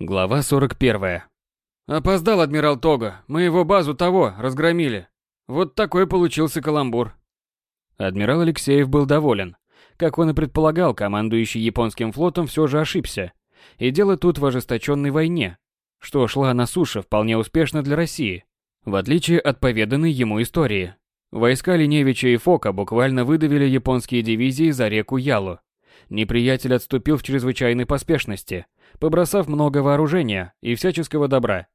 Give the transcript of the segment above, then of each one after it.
Глава 41. Опоздал адмирал Тога. Мы его базу того разгромили. Вот такой получился каламбур. Адмирал Алексеев был доволен. Как он и предполагал, командующий японским флотом все же ошибся. И дело тут в ожесточенной войне, что шла на суше вполне успешно для России, в отличие от поведанной ему истории. Войска Линевича и Фока буквально выдавили японские дивизии за реку Ялу. Неприятель отступил в чрезвычайной поспешности – побросав много вооружения и всяческого добра.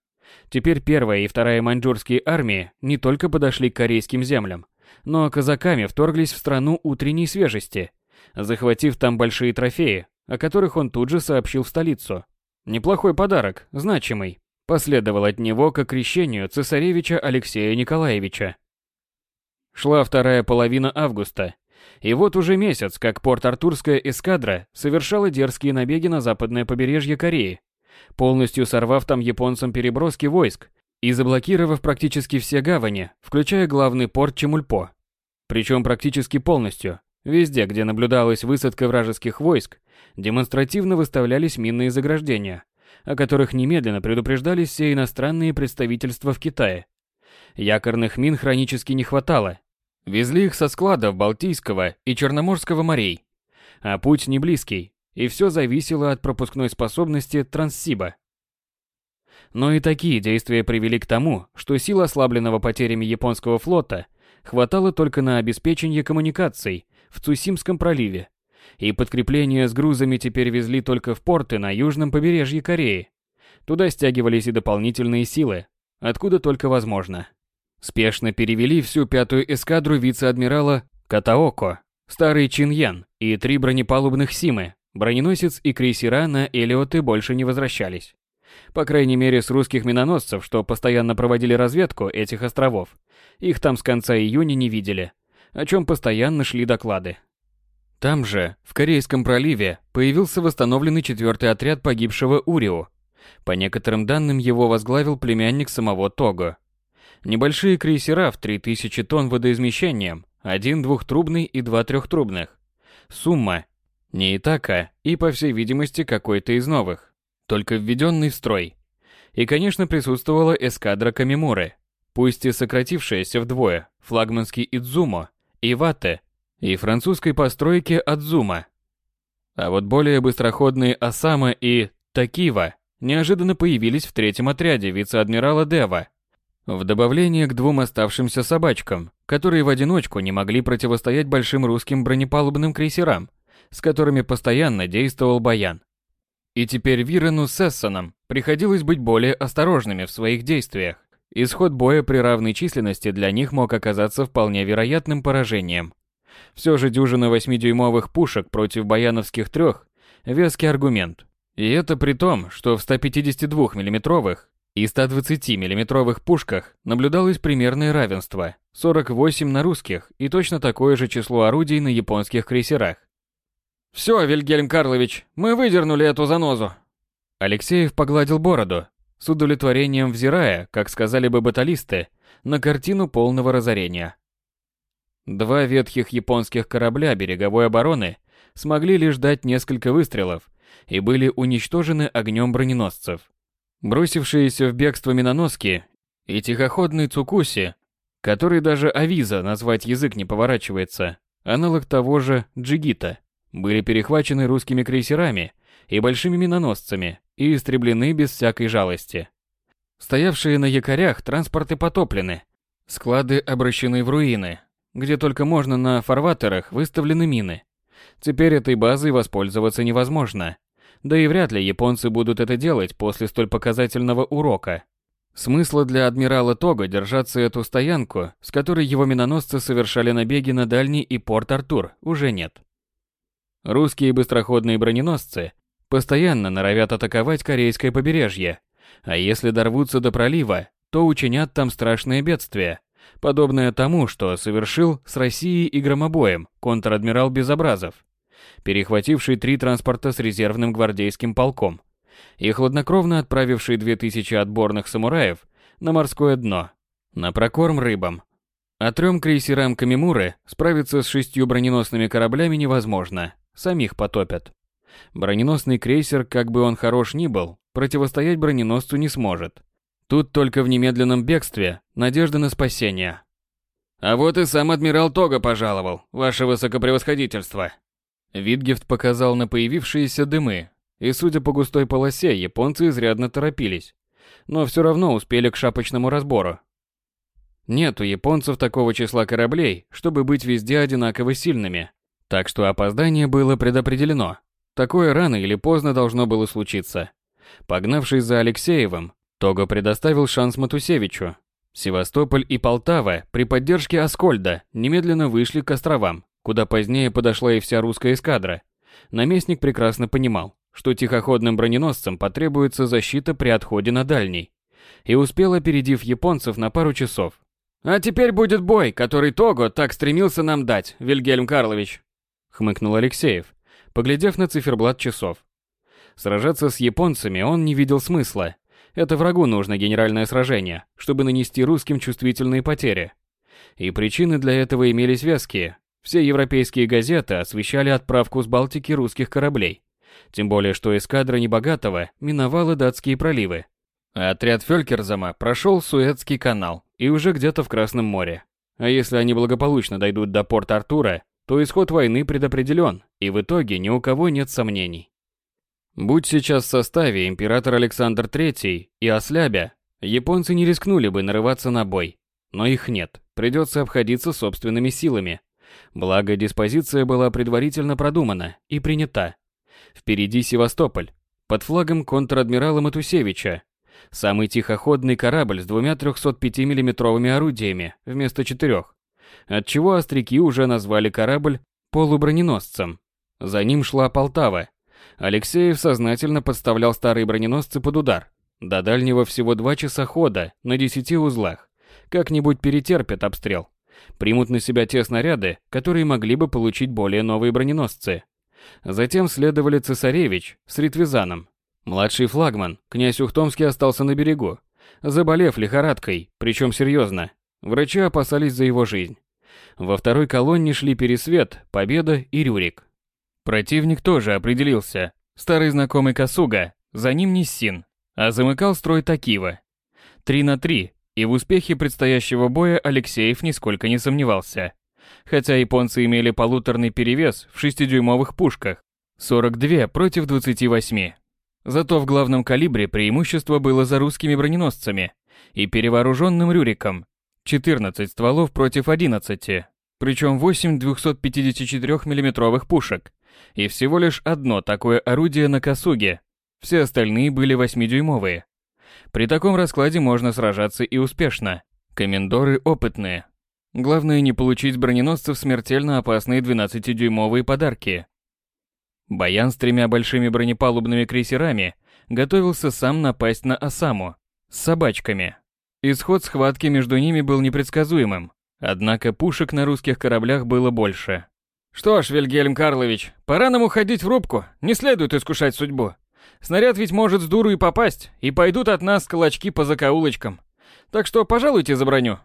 Теперь первая и вторая маньчжурские армии не только подошли к корейским землям, но казаками вторглись в страну утренней свежести, захватив там большие трофеи, о которых он тут же сообщил в столицу. Неплохой подарок, значимый, последовал от него к крещению цесаревича Алексея Николаевича. Шла вторая половина августа, и вот уже месяц, как Порт-Артурская эскадра совершала дерзкие набеги на западное побережье Кореи, полностью сорвав там японцам переброски войск и заблокировав практически все гавани, включая главный порт Чемульпо. Причем практически полностью. Везде, где наблюдалась высадка вражеских войск, демонстративно выставлялись минные заграждения, о которых немедленно предупреждались все иностранные представительства в Китае. Якорных мин хронически не хватало, Везли их со складов Балтийского и Черноморского морей. А путь не близкий, и все зависело от пропускной способности Транссиба. Но и такие действия привели к тому, что сил ослабленного потерями японского флота хватало только на обеспечение коммуникаций в Цусимском проливе, и подкрепления с грузами теперь везли только в порты на южном побережье Кореи. Туда стягивались и дополнительные силы, откуда только возможно. Спешно перевели всю пятую эскадру вице-адмирала Катаоко, старый Чиньян и три бронепалубных Симы, броненосец и крейсера на Элиоты больше не возвращались. По крайней мере, с русских миноносцев, что постоянно проводили разведку этих островов. Их там с конца июня не видели, о чем постоянно шли доклады. Там же, в Корейском проливе, появился восстановленный четвертый отряд погибшего Урио. По некоторым данным, его возглавил племянник самого Того. Небольшие крейсера в 3000 тонн водоизмещением, один двухтрубный и два трехтрубных. Сумма. Не Итака и, по всей видимости, какой-то из новых, только введенный в строй. И, конечно, присутствовала эскадра Камимуры, пусть и сократившаяся вдвое, флагманский Идзумо, и Вате, и французской постройки Адзума. А вот более быстроходные Осама и Такива неожиданно появились в третьем отряде вице-адмирала Дева – в добавление к двум оставшимся собачкам, которые в одиночку не могли противостоять большим русским бронепалубным крейсерам, с которыми постоянно действовал Баян. И теперь Вирену с Эссоном приходилось быть более осторожными в своих действиях. Исход боя при равной численности для них мог оказаться вполне вероятным поражением. Все же дюжина 8-дюймовых пушек против баяновских трех – веский аргумент. И это при том, что в 152 миллиметровых и 120 миллиметровых пушках наблюдалось примерное равенство – 48 на русских и точно такое же число орудий на японских крейсерах. «Все, Вильгельм Карлович, мы выдернули эту занозу!» Алексеев погладил бороду, с удовлетворением взирая, как сказали бы баталисты, на картину полного разорения. Два ветхих японских корабля береговой обороны смогли лишь дать несколько выстрелов и были уничтожены огнем броненосцев. Бросившиеся в бегство миноноски и тихоходный Цукуси, который даже Авиза назвать язык не поворачивается, аналог того же Джигита, были перехвачены русскими крейсерами и большими миноносцами и истреблены без всякой жалости. Стоявшие на якорях транспорты потоплены, склады обращены в руины, где только можно на фарватерах выставлены мины. Теперь этой базой воспользоваться невозможно, да и вряд ли японцы будут это делать после столь показательного урока. Смысла для адмирала Тога держаться эту стоянку, с которой его миноносцы совершали набеги на дальний и порт Артур, уже нет. Русские быстроходные броненосцы постоянно норовят атаковать корейское побережье, а если дорвутся до пролива, то учинят там страшное бедствие, подобное тому, что совершил с Россией и громобоем контр-адмирал Безобразов перехвативший три транспорта с резервным гвардейским полком и хладнокровно отправивший 2000 отборных самураев на морское дно, на прокорм рыбам. А трем крейсерам Камимуры справиться с шестью броненосными кораблями невозможно, самих потопят. Броненосный крейсер, как бы он хорош ни был, противостоять броненосцу не сможет. Тут только в немедленном бегстве надежда на спасение. А вот и сам адмирал Тога пожаловал, ваше высокопревосходительство. Витгефт показал на появившиеся дымы, и судя по густой полосе, японцы изрядно торопились, но все равно успели к шапочному разбору. Нет у японцев такого числа кораблей, чтобы быть везде одинаково сильными, так что опоздание было предопределено. Такое рано или поздно должно было случиться. Погнавшись за Алексеевым, Того предоставил шанс Матусевичу. Севастополь и Полтава при поддержке Аскольда немедленно вышли к островам, куда позднее подошла и вся русская эскадра. Наместник прекрасно понимал, что тихоходным броненосцам потребуется защита при отходе на дальний, и успел, опередив японцев на пару часов. «А теперь будет бой, который Того так стремился нам дать, Вильгельм Карлович», — хмыкнул Алексеев, поглядев на циферблат часов. Сражаться с японцами он не видел смысла. Это врагу нужно генеральное сражение, чтобы нанести русским чувствительные потери. И причины для этого имелись веские. Все европейские газеты освещали отправку с Балтики русских кораблей. Тем более, что эскадра Небогатого миновала датские проливы. А отряд Фелькерзама прошел Суэцкий канал и уже где-то в Красном море. А если они благополучно дойдут до порта Артура, то исход войны предопределен, и в итоге ни у кого нет сомнений. Будь сейчас в составе император Александр III и Ослябя, японцы не рискнули бы нарываться на бой. Но их нет, придется обходиться собственными силами. Благо, диспозиция была предварительно продумана и принята. Впереди Севастополь, под флагом контр-адмирала Матусевича. Самый тихоходный корабль с двумя 305 миллиметровыми орудиями вместо четырех отчего остряки уже назвали корабль полуброненосцем. За ним шла Полтава. Алексеев сознательно подставлял старые броненосцы под удар. До дальнего всего два часа хода на десяти узлах. Как-нибудь перетерпят обстрел. Примут на себя те снаряды, которые могли бы получить более новые броненосцы. Затем следовали Цесаревич с Ритвизаном. Младший флагман, князь Ухтомский остался на берегу, заболев лихорадкой, причем серьезно. Врачи опасались за его жизнь. Во второй колонне шли Пересвет, Победа и Рюрик. Противник тоже определился. Старый знакомый Касуга, за ним Ниссин, а замыкал строй Такива. Три на три, и в успехе предстоящего боя Алексеев нисколько не сомневался. Хотя японцы имели полуторный перевес в шестидюймовых пушках, 42 против 28. Зато в главном калибре преимущество было за русскими броненосцами и перевооруженным Рюриком, 14 стволов против 11, причем 8 254 миллиметровых пушек, и всего лишь одно такое орудие на Косуге. Все остальные были 8-дюймовые. При таком раскладе можно сражаться и успешно. Комендоры опытные. Главное не получить броненосцев смертельно опасные 12-дюймовые подарки. Баян с тремя большими бронепалубными крейсерами готовился сам напасть на Осаму с собачками. Исход схватки между ними был непредсказуемым, однако пушек на русских кораблях было больше. «Что ж, Вильгельм Карлович, пора нам уходить в рубку, не следует искушать судьбу. Снаряд ведь может с дуру и попасть, и пойдут от нас колочки по закоулочкам. Так что пожалуйте за броню».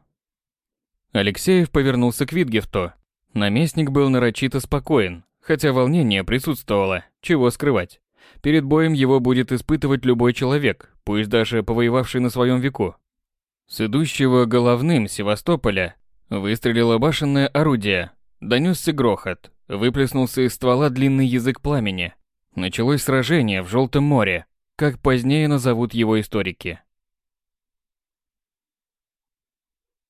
Алексеев повернулся к Витгефту. Наместник был нарочито спокоен, хотя волнение присутствовало, чего скрывать. Перед боем его будет испытывать любой человек, пусть даже повоевавший на своем веку. С идущего головным Севастополя выстрелило башенное орудие. Донесся грохот, выплеснулся из ствола длинный язык пламени. Началось сражение в Желтом море, как позднее назовут его историки.